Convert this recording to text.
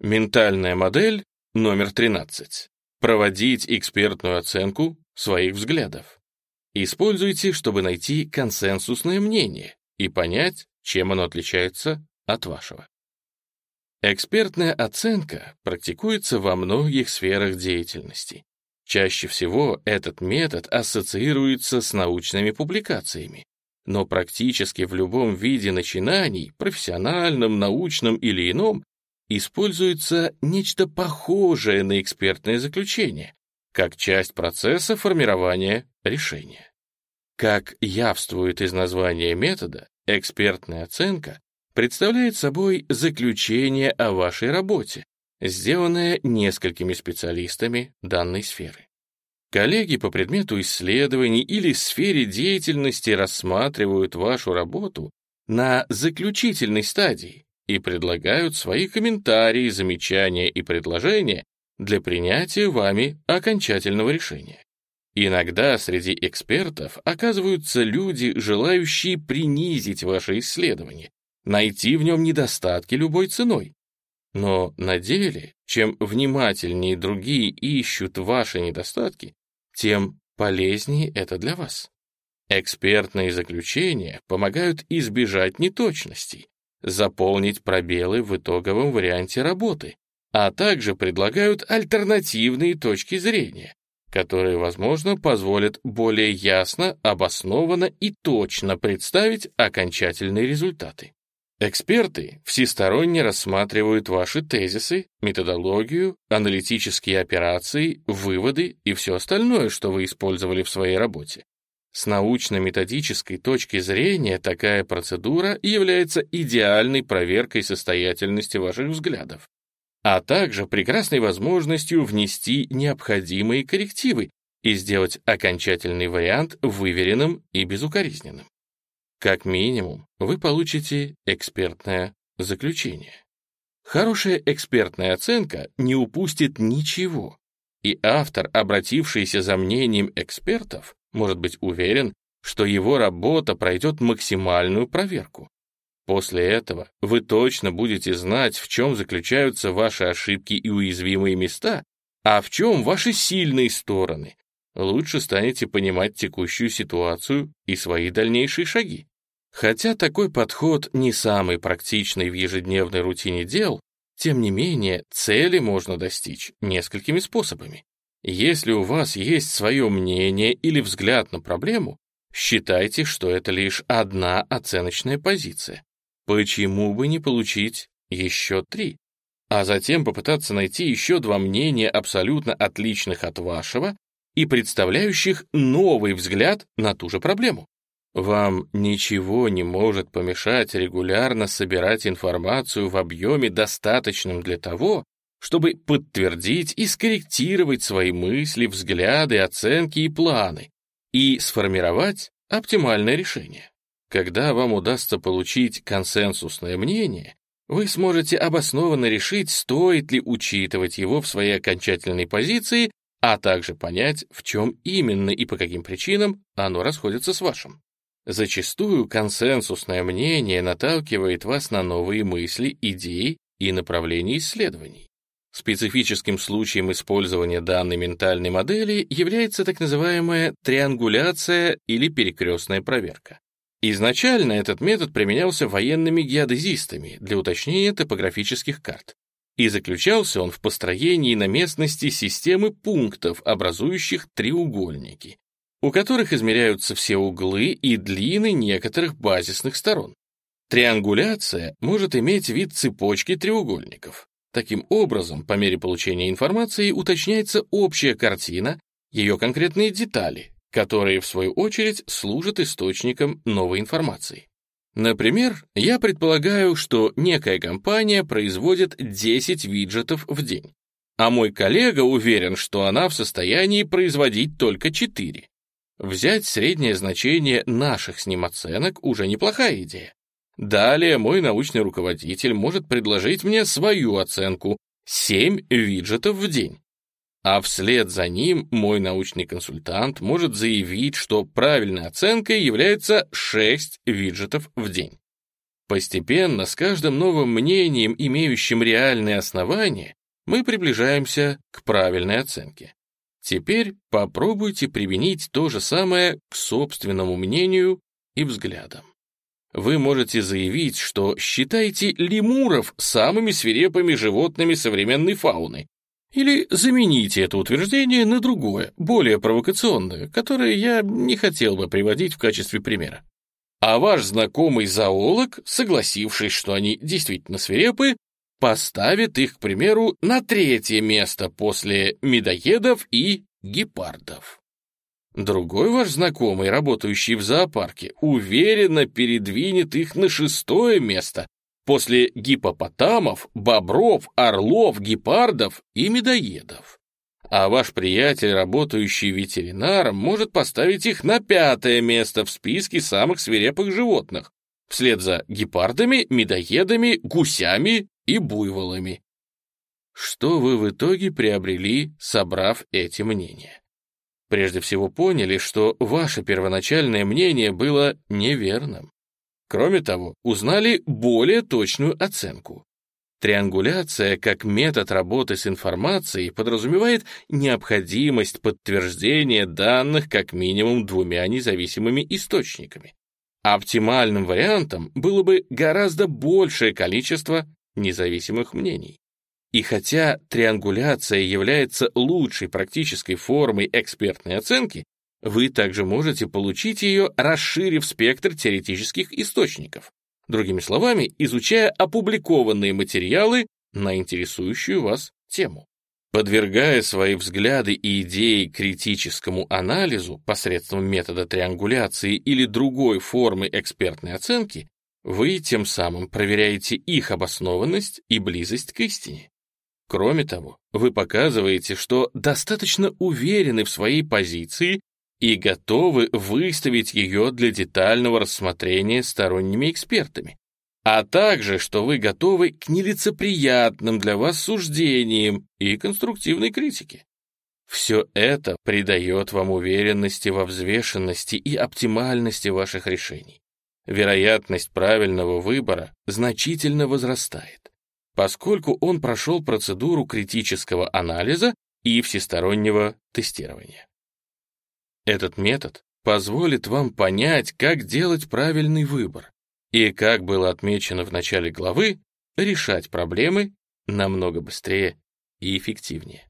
Ментальная модель номер 13. Проводить экспертную оценку своих взглядов. Используйте, чтобы найти консенсусное мнение и понять, чем оно отличается от вашего. Экспертная оценка практикуется во многих сферах деятельности. Чаще всего этот метод ассоциируется с научными публикациями, но практически в любом виде начинаний, профессиональном, научном или ином, используется нечто похожее на экспертное заключение, как часть процесса формирования решения. Как явствует из названия метода, экспертная оценка представляет собой заключение о вашей работе, сделанное несколькими специалистами данной сферы. Коллеги по предмету исследований или сфере деятельности рассматривают вашу работу на заключительной стадии и предлагают свои комментарии, замечания и предложения для принятия вами окончательного решения. Иногда среди экспертов оказываются люди, желающие принизить ваше исследование, найти в нем недостатки любой ценой. Но на деле, чем внимательнее другие ищут ваши недостатки, тем полезнее это для вас. Экспертные заключения помогают избежать неточностей, заполнить пробелы в итоговом варианте работы, а также предлагают альтернативные точки зрения, которые, возможно, позволят более ясно, обоснованно и точно представить окончательные результаты. Эксперты всесторонне рассматривают ваши тезисы, методологию, аналитические операции, выводы и все остальное, что вы использовали в своей работе. С научно-методической точки зрения такая процедура является идеальной проверкой состоятельности ваших взглядов, а также прекрасной возможностью внести необходимые коррективы и сделать окончательный вариант выверенным и безукоризненным. Как минимум, вы получите экспертное заключение. Хорошая экспертная оценка не упустит ничего, и автор, обратившийся за мнением экспертов, может быть уверен, что его работа пройдет максимальную проверку. После этого вы точно будете знать, в чем заключаются ваши ошибки и уязвимые места, а в чем ваши сильные стороны, лучше станете понимать текущую ситуацию и свои дальнейшие шаги. Хотя такой подход не самый практичный в ежедневной рутине дел, тем не менее цели можно достичь несколькими способами. Если у вас есть свое мнение или взгляд на проблему, считайте, что это лишь одна оценочная позиция. Почему бы не получить еще три? А затем попытаться найти еще два мнения абсолютно отличных от вашего и представляющих новый взгляд на ту же проблему. Вам ничего не может помешать регулярно собирать информацию в объеме, достаточном для того, чтобы подтвердить и скорректировать свои мысли, взгляды, оценки и планы и сформировать оптимальное решение. Когда вам удастся получить консенсусное мнение, вы сможете обоснованно решить, стоит ли учитывать его в своей окончательной позиции а также понять, в чем именно и по каким причинам оно расходится с вашим. Зачастую консенсусное мнение наталкивает вас на новые мысли, идеи и направления исследований. Специфическим случаем использования данной ментальной модели является так называемая триангуляция или перекрестная проверка. Изначально этот метод применялся военными геодезистами для уточнения топографических карт и заключался он в построении на местности системы пунктов, образующих треугольники, у которых измеряются все углы и длины некоторых базисных сторон. Триангуляция может иметь вид цепочки треугольников. Таким образом, по мере получения информации уточняется общая картина, ее конкретные детали, которые, в свою очередь, служат источником новой информации. Например, я предполагаю, что некая компания производит 10 виджетов в день, а мой коллега уверен, что она в состоянии производить только 4. Взять среднее значение наших с ним оценок уже неплохая идея. Далее мой научный руководитель может предложить мне свою оценку 7 виджетов в день а вслед за ним мой научный консультант может заявить, что правильной оценкой является 6 виджетов в день. Постепенно, с каждым новым мнением, имеющим реальные основания, мы приближаемся к правильной оценке. Теперь попробуйте применить то же самое к собственному мнению и взглядам. Вы можете заявить, что считаете лемуров самыми свирепыми животными современной фауны, или замените это утверждение на другое, более провокационное, которое я не хотел бы приводить в качестве примера. А ваш знакомый зоолог, согласившись, что они действительно свирепы, поставит их, к примеру, на третье место после медоедов и гепардов. Другой ваш знакомый, работающий в зоопарке, уверенно передвинет их на шестое место после гипопотамов, бобров, орлов, гепардов и медоедов. А ваш приятель, работающий ветеринаром, может поставить их на пятое место в списке самых свирепых животных, вслед за гепардами, медоедами, гусями и буйволами. Что вы в итоге приобрели, собрав эти мнения? Прежде всего поняли, что ваше первоначальное мнение было неверным. Кроме того, узнали более точную оценку. Триангуляция как метод работы с информацией подразумевает необходимость подтверждения данных как минимум двумя независимыми источниками. Оптимальным вариантом было бы гораздо большее количество независимых мнений. И хотя триангуляция является лучшей практической формой экспертной оценки, вы также можете получить ее, расширив спектр теоретических источников. Другими словами, изучая опубликованные материалы на интересующую вас тему. Подвергая свои взгляды и идеи критическому анализу посредством метода триангуляции или другой формы экспертной оценки, вы тем самым проверяете их обоснованность и близость к истине. Кроме того, вы показываете, что достаточно уверены в своей позиции и готовы выставить ее для детального рассмотрения сторонними экспертами, а также, что вы готовы к нелицеприятным для вас суждениям и конструктивной критике. Все это придает вам уверенности во взвешенности и оптимальности ваших решений. Вероятность правильного выбора значительно возрастает, поскольку он прошел процедуру критического анализа и всестороннего тестирования. Этот метод позволит вам понять, как делать правильный выбор и, как было отмечено в начале главы, решать проблемы намного быстрее и эффективнее.